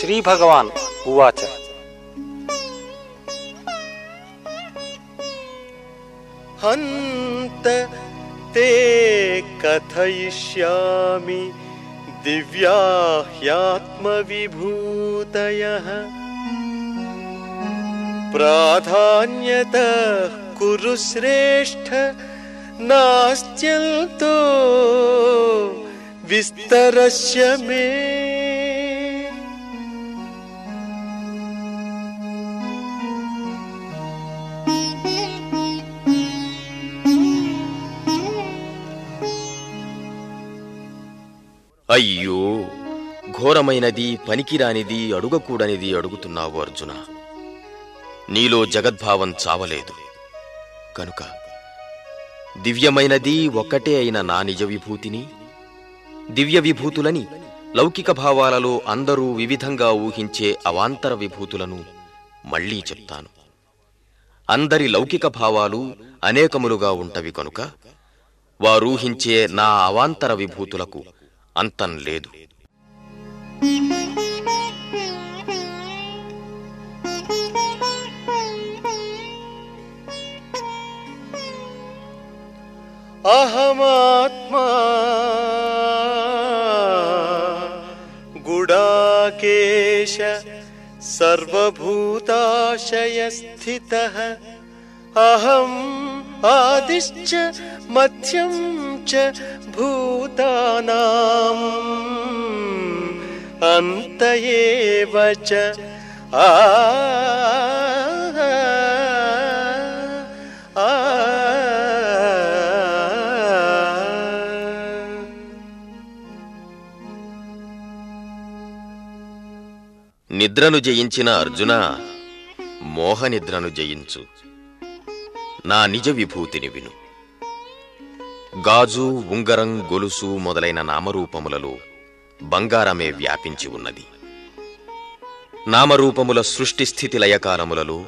श्रीभगवान् उवाच। हन्त ते कथयिष्यामि दिव्या ह्यात्मविभूतयः प्राधान्यतः कुरु श्रेष्ठ नास्त्यन्तो विस्तरस्य मे అయ్యో ఘోరమైనది పనికిరానిది అడుగకూడనిది అడుగుతున్నావు అర్జున. నీలో జగద్భావం చావలేదు. కనుక దివ్యమైనది ఒక్కటే అయిన నా నిజ విభూతిని దివ్య విభూతులని లౌకిక భావాలలో అందరూ వివిధంగా ఊహించే అవాంతర విభూతులను మళ్ళీ చెప్తాను. అందరి లౌకిక భావాలు అనేకములుగా ఉంటవి కనుక వారూహించే నా అవాంతర విభూతులకు అంతం లేదు अहमात्मा गुडाकेश सर्वभूताशयस्थितः అహం ఆదిశ్చ మధ్యం చ భూతానాం అంత ఆ నిద్రను జయించిన అర్జున మోహనిద్రను జయించు. నా నిజ విభూతిని విను. గాజు ఉంగరం గొలుసు మొదలైన నామరూపములలో బంగారమే వ్యాపించి ఉన్నది. నామరూపముల సృష్టి స్థితి లయకాలములలో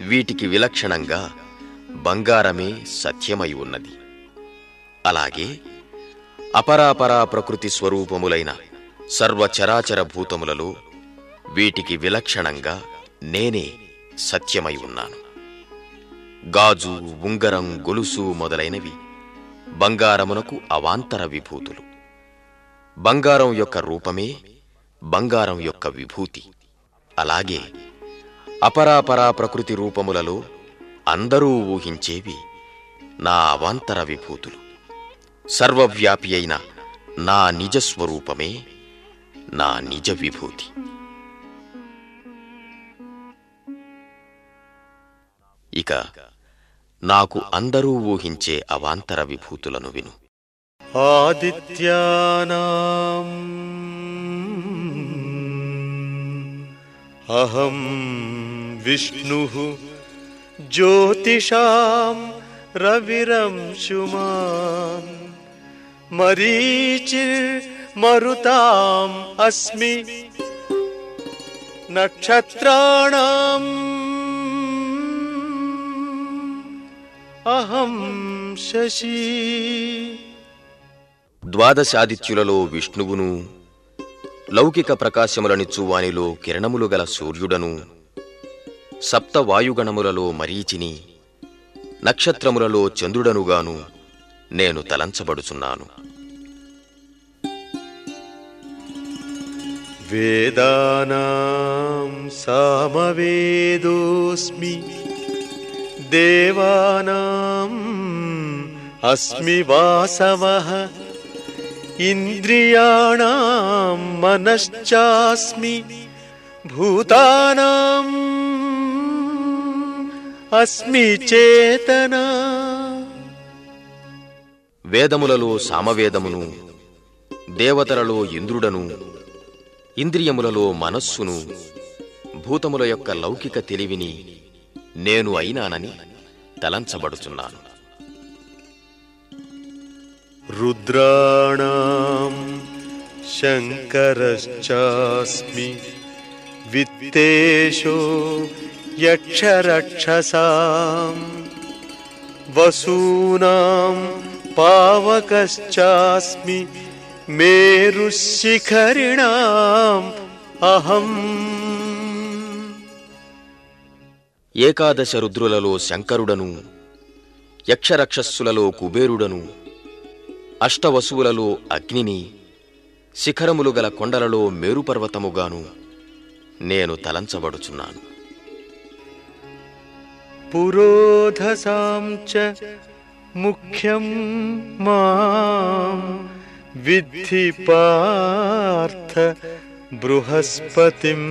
వీటికి విలక్షణంగా బంగారమే సత్యమై ఉన్నది. అలాగే అపరాపరా ప్రకృతి స్వరూపములైన సర్వచరాచర భూతములలో వీటికి విలక్షణంగా నేనే సత్యమై ఉన్నాను. గాజు ఉంగరం గొలుసు మొదలైనవి బంగారమునకు అవాంతర విభూతులు. బంగారం యొక్క రూపమే బంగారం యొక్క విభూతి. అలాగే అపరాపరా ప్రకృతి రూపములలో అందరూ ఊహించేవి నా అవాంతర విభూతులు. సర్వవ్యాపి అయిన నా నిజస్వరూపమే నా నిజ విభూతి. ఇక నాకు అందరూ ఊహించే అవాంతర విభూతులను విను. ఆదిత్యానాం. అహం విష్ణు జ్యోతిషాం రవిరంశుమాన్ మరీచిర్మరుతాం అస్మి నక్షత్రాణం. అహం శశి. ద్వాదశాదిత్యులలో విష్ణువును లౌకిక ప్రకాశములనిచ్చు వానిలో కిరణములు గల సూర్యుడను సప్త వాయుగణములలో మరీచిని నక్షత్రములలో చంద్రుడనుగాను నేను తలంచబడుచున్నాను. వేదానాం సామవేదోస్మి देवानाम् अस्मि वासवः इन्द्रियाणां मनश्चास्मि भूतानाम् अस्मि चेतना వేదములలో సామవేదమును దేవతలలో ఇంద్రుడను ఇంద్రియములలో మనస్సును భూతముల యొక్క లౌకిక తెలివిని నేను అయినానని తలంచబడుచున్నాను. రుద్రాణం శంకరశ్చాస్మి విత్తేషో యక్షరక్షసాం వసూనాం పావకశ్చాస్మి మేరుశిఖరిణాం అహం ఏకాదశ రుద్రులలో శంకరుడను యక్షరక్షస్సులలో కుబేరుడను అష్టవసువులలో అగ్నిని శిఖరములు గల కొండలలో మేరుపర్వతముగాను నేను తలంచబడుచున్నాను. పురోధసాం చ ముఖ్యం మాం విద్ధి పార్థ బృహస్పతిం.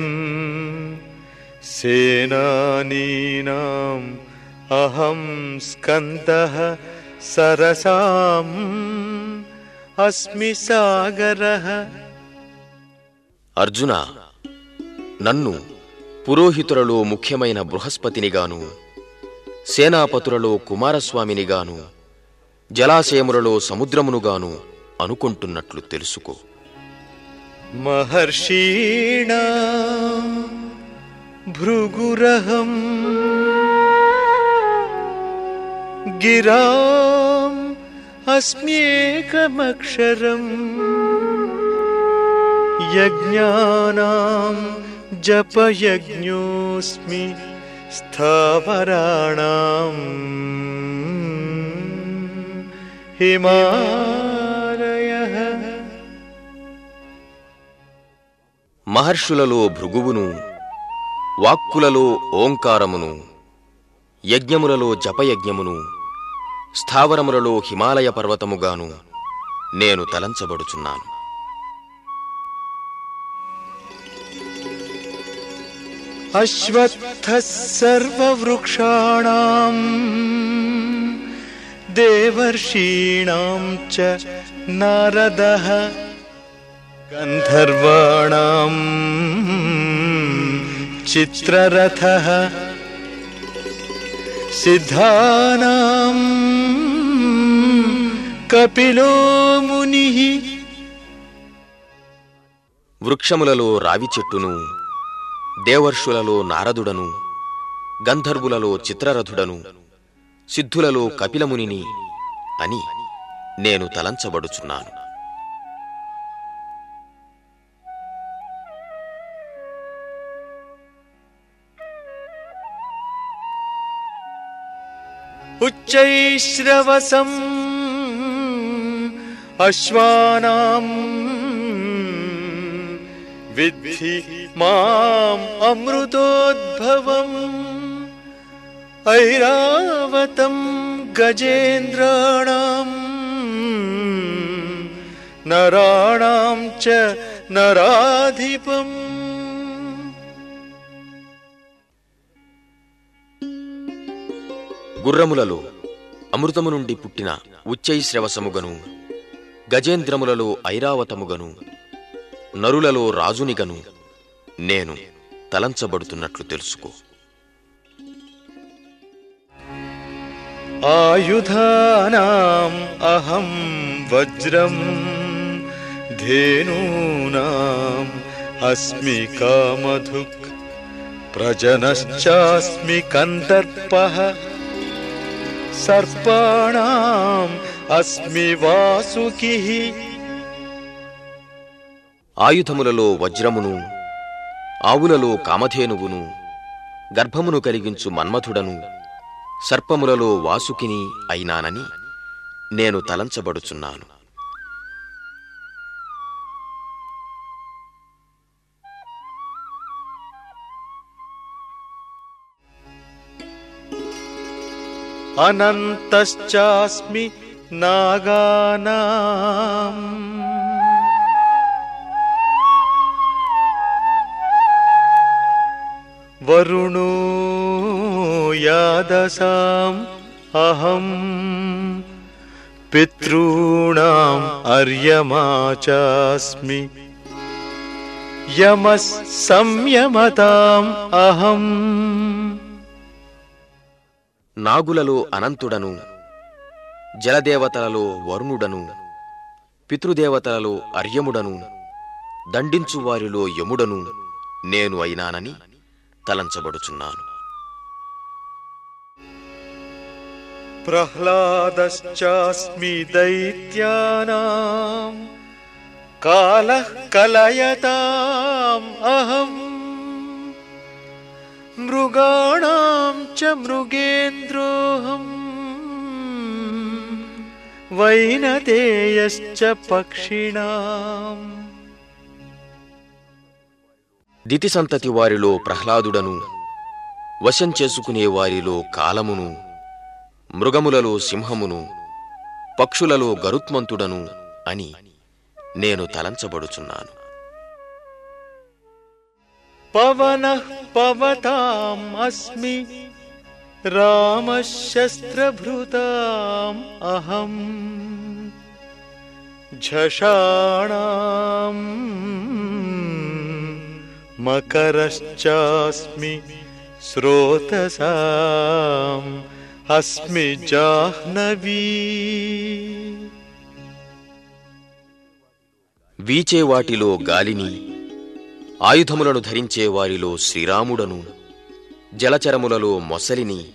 సేనానీనాం అహం స్కందః సరసాం అస్మి సాగరః అర్జున నన్ను పురోహితులలో ముఖ్యమైన బృహస్పతినిగాను సేనాపతులలో కుమారస్వామినిగాను జలాశయములలో సముద్రమునుగాను అనుకుంటున్నట్లు తెలుసుకో మహర్షీణా భృగురహం గిరాం అస్మ్యేకమక్షరం యజ్ఞానాం జపయజ్ఞోస్మి స్థావరాణాం హిమాలయ మహర్షులలో భృగువును వాక్కులలో ఓంకారమును యజ్ఞములలో జపయజ్ఞమును స్థావరములలో హిమాలయ పర్వతముగాను నేను తలంచబడుచున్నాను. అశ్వత్థ సర్వవృక్షాణం చ నారద గంధర్వాణం. चित्ररथः सिद्धानां कपिलो मुनिः వృక్షములలో రావి చెట్టును దేవర్షులలో నారదుడను గంధర్వులలో చిత్రరథుడను సిద్ధులలో కపిలమునిని అని నేను తలంచబడుచున్నాను उच्चैश्रवसम् अश्वानाम् विद्धि माम् अमृतोद्भवम् ऐरावतम् गजेन्द्राणाम् नराणाम् च नराधिपम् గుర్రములలో అమృతము నుండి పుట్టిన ఉచ్చైశ్రవసముగను గజేంద్రములలో ఐరావతముగను నరులలో రాజునిగను నేను తలంచబడుతున్నట్లు తెలుసుకో. ఆయుధానాం అహం వజ్రం ధేనూనాం అస్మి కామధుక్ ప్రజనశ్చాస్మి కందర్పహ సర్పాణం అస్మి వాసుకి. ఆయుధములలో వజ్రమును ఆవులలో కామధేనువును గర్భమును కలిగించు మన్మథుడను సర్పములలో వాసుకిని అయినానని నేను తలంచబడుచున్నాను. अनन्तश्चास्मि नागानाम्। वरुणो यादसाम् अहम् पितॄणाम् अर्यमा चास्मि यमः संयमताम् अहम् నాగులలో అనంతుడను జలదేవతలలో వరుణుడను పితృదేవతలలో అర్యముడను దండించువారిలో యముడను నేను అయినానని తలంచబడుచున్నాను. ప్రహ్లాదశ్చాస్మి దైత్యానాం కాల కలయతాం అహం మృగాణాం చ మృగేంద్రోహం వైనతేయశ్చ పక్షిణాం దితి సంతతి వారిలో ప్రహ్లాదుడను వశం చేసుకునే వారిలో కాలమును మృగములలో సింహమును పక్షులలో గరుత్మంతుడను అని నేను తలంచబడుచున్నాను. పవనః పవతాం అస్మి రామశస్త్రభృతాం అహం झषाणाम् मकरश्चास्मि स्रोतसाम् अस्मि जाह्नवी వీచే వాటిలో గాలిని ఆయుధములను ధరించే వారిలో శ్రీరాముడను జలచరములలో మొసలిని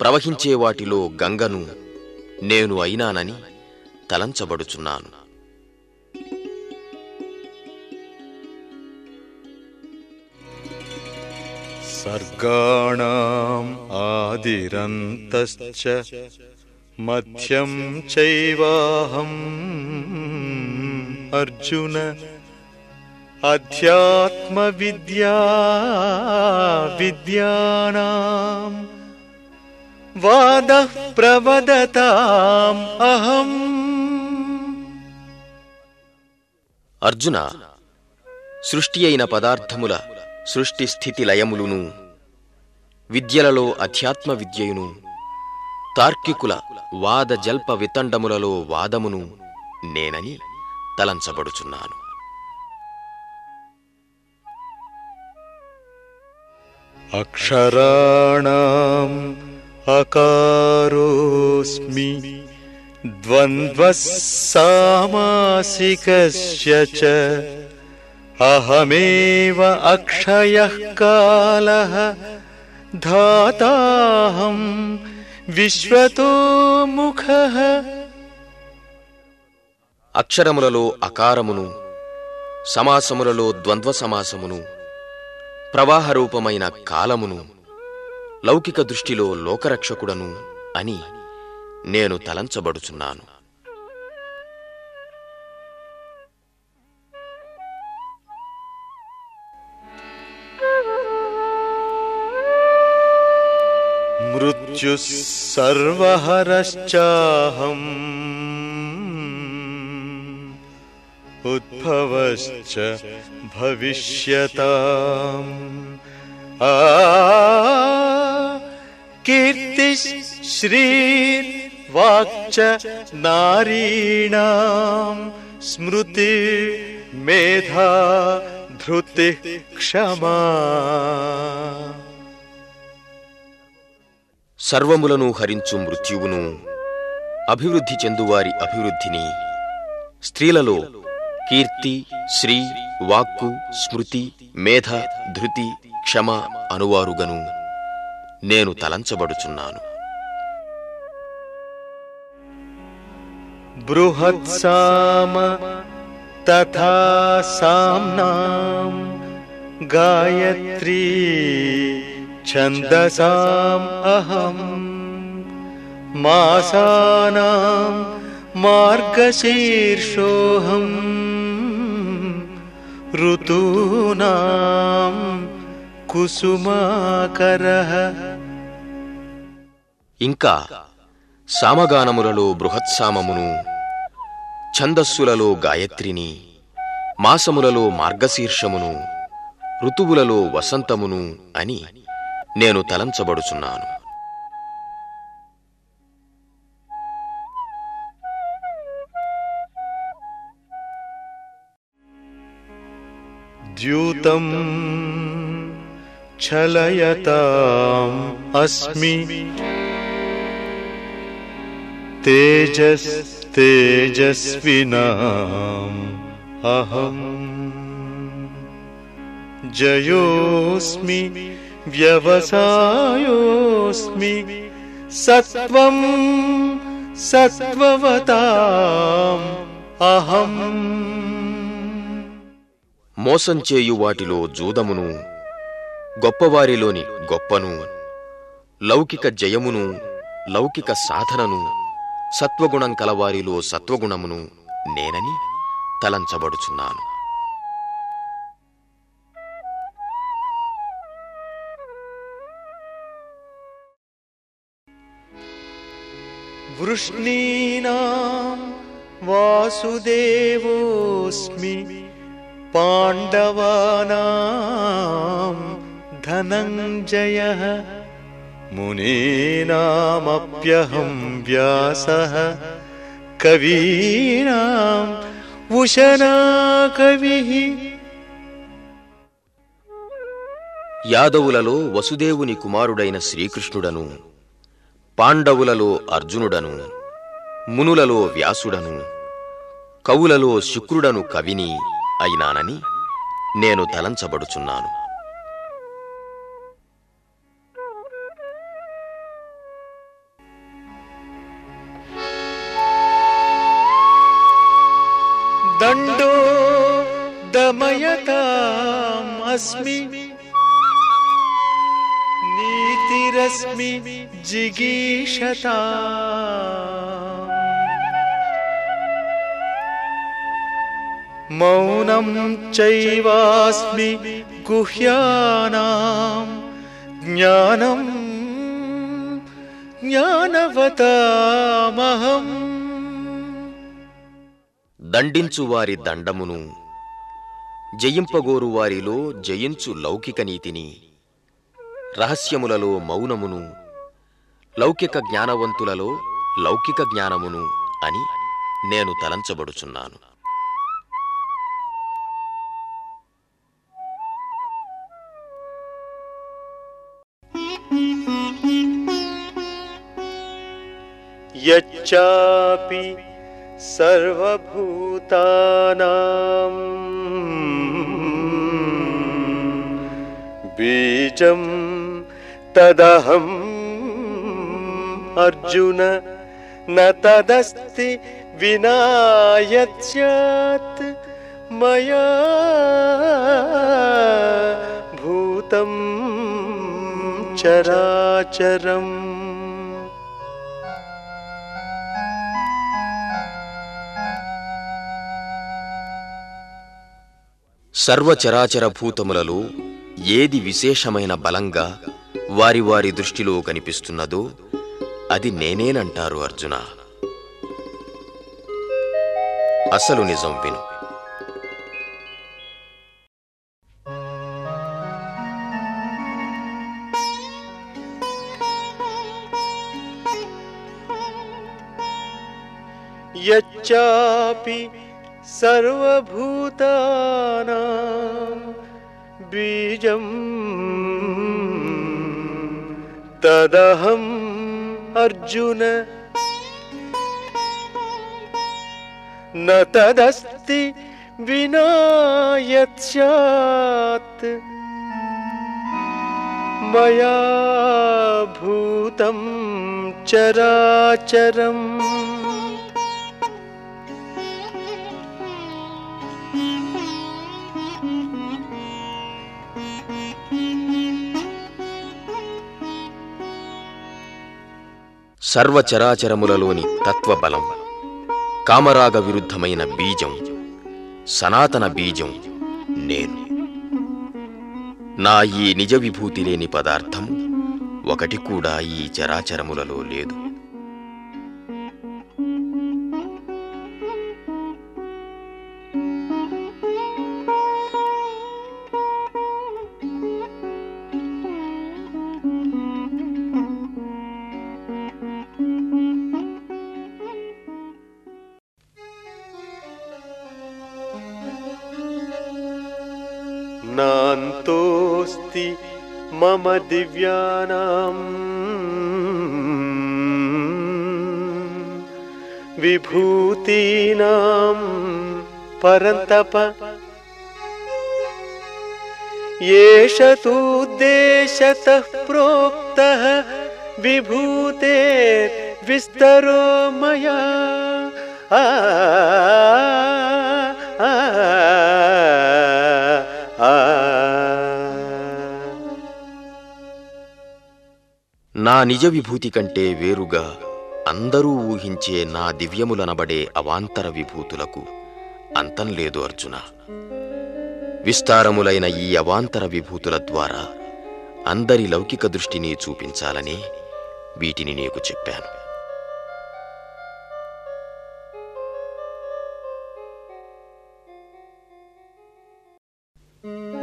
ప్రవహించే వాటిలో గంగను నేను అయినానని తలంచబడుచున్నాను. సర్గాణం ఆదిరంతశ్చ మధ్యం చైవాహం అర్జున अध्यात्मविद्या विद्यानाम् वादः प्रवदताम् अहम् అర్జున సృష్టి అయిన పదార్థముల సృష్టి స్థితి లయములును విద్యలలో అధ్యాత్మ విద్యయును తార్కికుల వాద జల్ప వితండములలో వాదమును నేనని తలంచబడుచున్నాను अक्षराणाम् अकारोऽस्मि द्वन्द्वः सामासिकस्य च अहमेव अक्षयः कालः धाताहं विश्वतो मुखः అక్షరములలో అకారమును సమాసములలో ద్వంద్వ సమాసమును ప్రవాహ రూపమైన కాలమును లౌకిక దృష్టిలో లోకరక్షకుడను అని నేను తలంచబడుచున్నాను मृत्युः सर्वहरश्चाहम् उद्भवश्च भविष्यताम् आ कीर्तिः श्रीर्वाक्च नारीणाम् स्मृति मेधा धृतिः क्षमा సర్వములను హరించు మృత్యువును అభివృద్ధి చెందువారి అభివృద్ధిని స్త్రీలలో కీర్తి శ్రీ వాక్కు స్మృతి మేధ ధృతి క్షమ అనువారుగను. నేను తలంచబడుచున్నాను. బృహత్సామ తథా గాయత్రీ ఛందసాం అహం మాసానాం మార్గశీర్షోహం ఋతూనాం కుసుమాకర ఇంకా సామగానములలో బృహత్సామమును ఛందస్సులలో గాయత్రిని మాసములలో మార్గశీర్షమును ఋతువులలో వసంతమును అని నేను తలంచబడుచున్నాను. द्यूतम् छलयताम् अस्मि। तेजस्तेजस्विनाम् अहम्। जयोऽस्मि व्यवसायोऽस्मि सत्त्वम् सत्त्ववताम् अहम् మోసం చేయు వాటిలో జూదమును గొప్పవారిలోని గొప్పను లౌకిక జయమును లౌకిక సాధనను సత్వగుణం కలవారిలో సత్వగుణమును నేనని తలంచబడుచున్నాను. వృష్ణీనా వాసుదేవోస్మి पाण्डवानां धनञ्जयः मुनीनामप्यहं व्यासः कवीनाम् उशना कविः యాదవులలో వసుదేవుని కుమారుడైన శ్రీకృష్ణుడను పాండవులలో అర్జునుడను మునులలో వ్యాసుడను కవులలో శుక్రుడను కవిని అయినానని నేను తలంచబడుచున్నాను. దండో దమయతామస్మి నీతిరస్మి జిగీషతా. మౌనం చైవాస్మి గుహ్యానాం జ్ఞానం జ్ఞానవతామహం దండించువారి దండమును జయింపగోరు వారిలో జయించు లౌకిక నీతిని రహస్యములలో మౌనమును లౌకిక జ్ఞానవంతులలో లౌకిక జ్ఞానమును అని నేను తలంచబడుచున్నాను. यच्चापि सर्वभूतानां बीजं तदहम् अर्जुन न तदस्ति विना मया भूतं चराचरम्। సర్వచరాచర భూతములలో ఏది విశేషమైన బలంగా వారి వారి దృష్టిలో కనిపిస్తున్నదో అది నేనేనంటారు అర్జున. అసలు నిజం విను. యచ్చాపి सर्वभूतानां बीजम् तदहम् अर्जुन। न तदस्ति विना यत्स्यात् मया भूतं चराचरम्। సర్వచరాచరములలోని తత్వబలం కామరాగ విరుద్ధమైన బీజం సనాతన బీజం నేను. నా ఈ నిజ విభూతి లేని పదార్థం ఒకటి కూడా ఈ చరాచరములలో లేదు. दिव्यानाम्। विभूतीनां परन्तप। एष तूद्देशतः प्रोक्तः विभूतेर्विस्तरो मया। आ, आ, आ, నా నిజ విభూతి కంటే వేరుగా అందరూ ఊహించే నా దివ్యములనబడే అవాంతర విభూతులకు అంతం లేదు అర్జున. విస్తారములైన ఈ అవాంతర విభూతుల ద్వారా అందరి లౌకిక దృష్టిని చూపించాలని వీటిని నీకు చెప్పాను. యద్యద్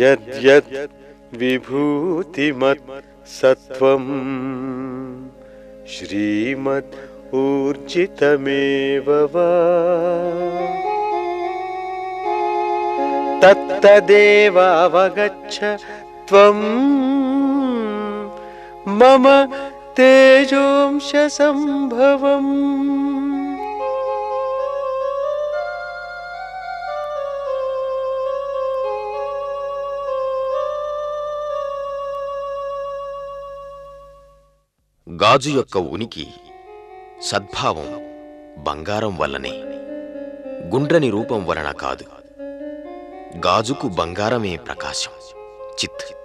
यद्यद् विभूतिमत् सत्त्वम् त्वम् श्रीमद् ऊर्जितमेव वा। तत्तदेवावगच्छ त्वम् मम तेजोंशसम्भवम्। రాజు గాజు యొక్క ఉనికి సద్భావం బంగారం వల్లనే గుండ్రని రూపం వలన కాదు. గాజుకు బంగారమే ప్రకాశం చిత్.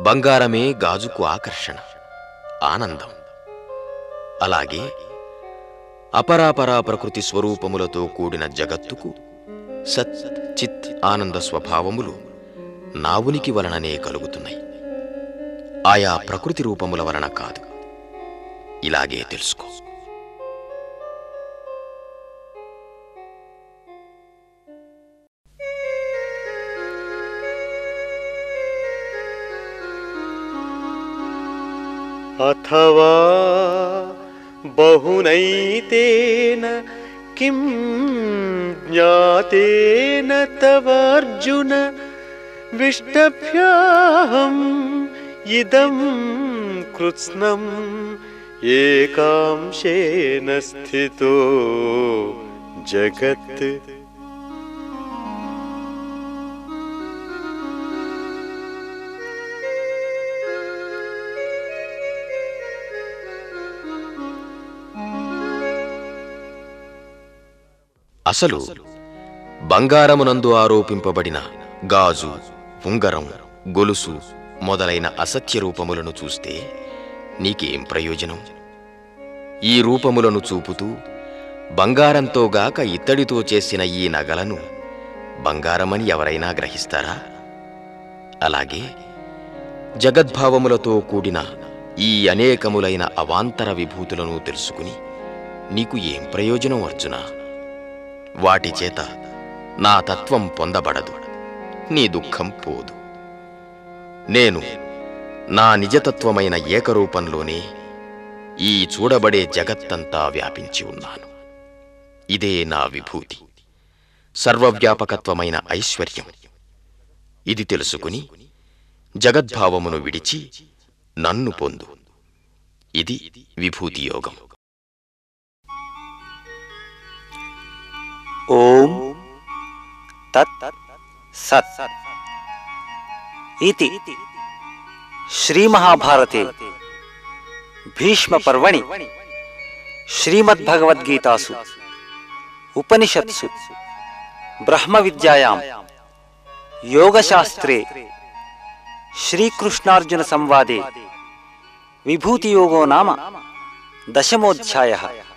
బంగారమే గాజుకు ఆకర్షణ ఆనందం. అలాగే అపరాపరా ప్రకృతి స్వరూపములతో కూడిన జగత్తుకు సత్ చిత్ ఆనంద స్వభావములు నావునికి వలననే కలుగుతున్నాయి. ఆయా ప్రకృతి రూపముల వలన కాదు. ఇలాగే తెలుసుకో अथवा बहुनैतेन किं ज्ञातेन तवार्जुन विष्टभ्याहम् इदं कृत्स्नम् एकांशेन स्थितो जगत् అసలు బంగారమునందు ఆరోపింపబడిన గాజు ఉంగరం గొలుసు మొదలైన అసత్య రూపములను చూస్తే నీకేం ప్రయోజనం? ఈ రూపములను చూపుతూ బంగారంతో గాక ఇత్తడితో చేసిన ఈ నగలను బంగారమని ఎవరైనా గ్రహిస్తారా? అలాగే జగద్భావములతో కూడిన ఈ అనేకములైన అవాంతర విభూతులను తెలుసుకుని నీకు ఏం ప్రయోజనం అర్జునా? వాటి చేత నా తత్వం పొందబడదు నీ దుఃఖం పోదు. నేను నా నిజతత్వమైన ఏకరూపంలోనే ఈ చూడబడే జగత్తంతా వ్యాపించి ఉన్నాను. ఇదే నా విభూతి. సర్వవ్యాపకత్వమైన ఐశ్వర్యం. ఇది తెలుసుకుని జగద్భావమును విడిచి నన్ను పొందు. ఇది విభూతి యోగం. ఓం తత్ సత్. इति श्रीमहाभारते। भीष्मपर्वणि। श्रीमद्भगवद्गीतासु। उपनिषत्सु। ब्रह्मविद्यायां योगशास्त्रे। श्रीकृष्णार्जुनसंवादे। विभूतियोगो नाम। दशमोऽध्यायः।